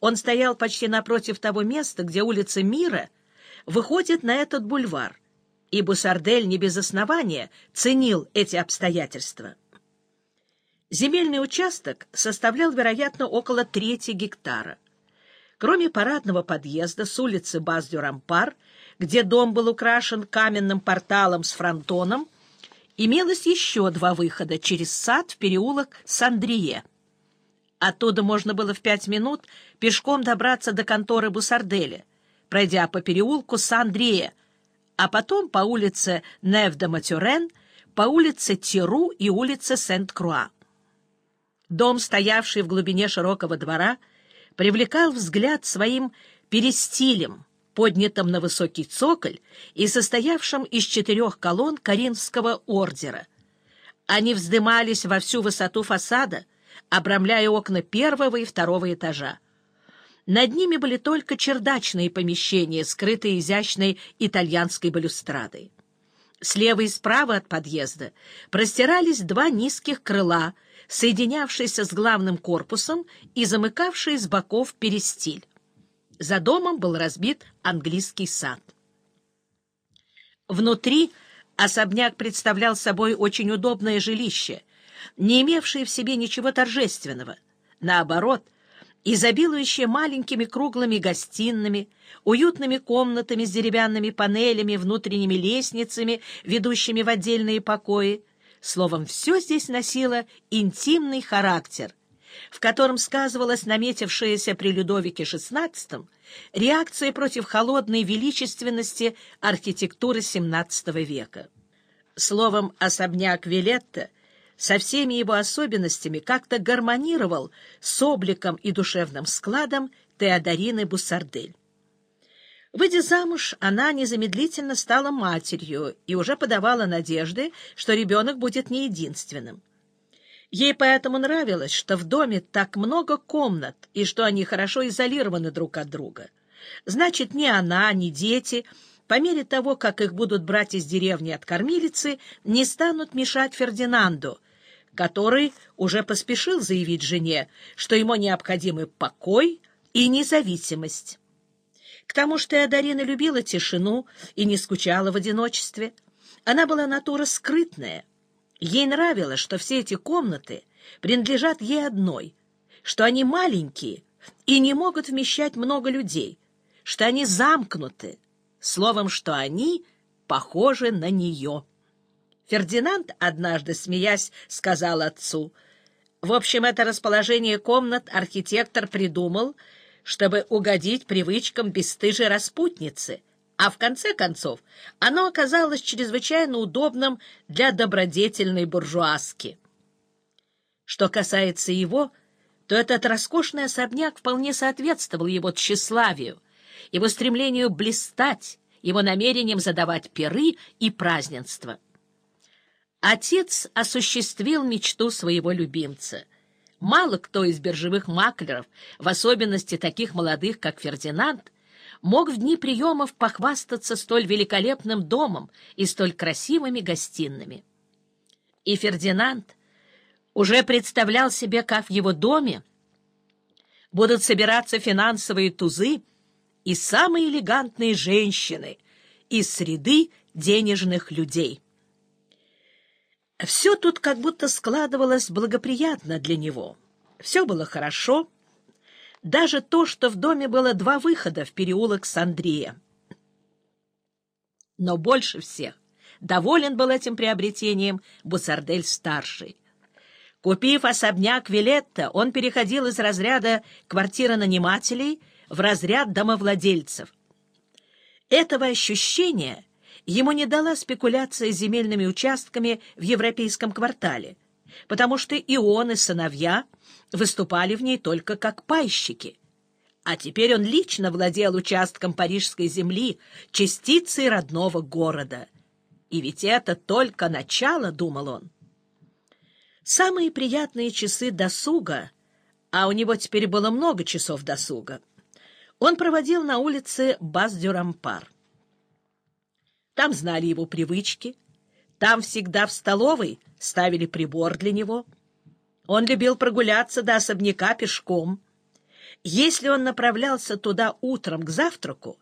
Он стоял почти напротив того места, где улица Мира выходит на этот бульвар, и Бусардель не без основания ценил эти обстоятельства. Земельный участок составлял, вероятно, около трети гектара. Кроме парадного подъезда с улицы Баз-дю-Рампар, где дом был украшен каменным порталом с фронтоном, имелось еще два выхода через сад в переулок Сандрие. Оттуда можно было в пять минут пешком добраться до конторы Бусарделя, пройдя по переулку Сан-Андрея, а потом по улице Нев-де-Матюрен, по улице Тиру и улице Сент-Круа. Дом, стоявший в глубине широкого двора, привлекал взгляд своим перестилем, поднятым на высокий цоколь и состоявшим из четырех колонн Каринского ордера. Они вздымались во всю высоту фасада, обрамляя окна первого и второго этажа. Над ними были только чердачные помещения, скрытые изящной итальянской балюстрадой. Слева и справа от подъезда простирались два низких крыла, соединявшиеся с главным корпусом и замыкавшие с боков перестиль. За домом был разбит английский сад. Внутри особняк представлял собой очень удобное жилище, не имевшее в себе ничего торжественного. Наоборот — изобилующее маленькими круглыми гостиными, уютными комнатами с деревянными панелями, внутренними лестницами, ведущими в отдельные покои. Словом, все здесь носило интимный характер, в котором сказывалась наметившаяся при Людовике XVI реакция против холодной величественности архитектуры XVII века. Словом, особняк Вилетта со всеми его особенностями как-то гармонировал с обликом и душевным складом Теодорины Буссардель. Выйдя замуж, она незамедлительно стала матерью и уже подавала надежды, что ребенок будет не единственным. Ей поэтому нравилось, что в доме так много комнат и что они хорошо изолированы друг от друга. Значит, ни она, ни дети, по мере того, как их будут брать из деревни от кормилицы, не станут мешать Фердинанду, который уже поспешил заявить жене, что ему необходимы покой и независимость. К тому что Теодорина любила тишину и не скучала в одиночестве. Она была натура скрытная. Ей нравилось, что все эти комнаты принадлежат ей одной, что они маленькие и не могут вмещать много людей, что они замкнуты, словом, что они похожи на нее. Фердинанд, однажды смеясь, сказал отцу, «В общем, это расположение комнат архитектор придумал, чтобы угодить привычкам бесстыжей распутницы, а в конце концов оно оказалось чрезвычайно удобным для добродетельной буржуазки». Что касается его, то этот роскошный особняк вполне соответствовал его тщеславию, его стремлению блистать, его намерениям задавать пиры и празднества. Отец осуществил мечту своего любимца. Мало кто из биржевых маклеров, в особенности таких молодых, как Фердинанд, мог в дни приемов похвастаться столь великолепным домом и столь красивыми гостиными. И Фердинанд уже представлял себе, как в его доме будут собираться финансовые тузы и самые элегантные женщины из среды денежных людей. Все тут как будто складывалось благоприятно для него. Все было хорошо, даже то, что в доме было два выхода в переулок с Андрея. Но больше всех доволен был этим приобретением Бусардель-старший. Купив особняк Вилетта, он переходил из разряда квартиры нанимателей в разряд домовладельцев. Этого ощущения ему не дала спекуляция земельными участками в европейском квартале, потому что и он, и сыновья выступали в ней только как пайщики. А теперь он лично владел участком парижской земли, частицей родного города. И ведь это только начало, — думал он. Самые приятные часы досуга, а у него теперь было много часов досуга, он проводил на улице Баз-дю-Рампар. Там знали его привычки. Там всегда в столовой ставили прибор для него. Он любил прогуляться до особняка пешком. Если он направлялся туда утром к завтраку,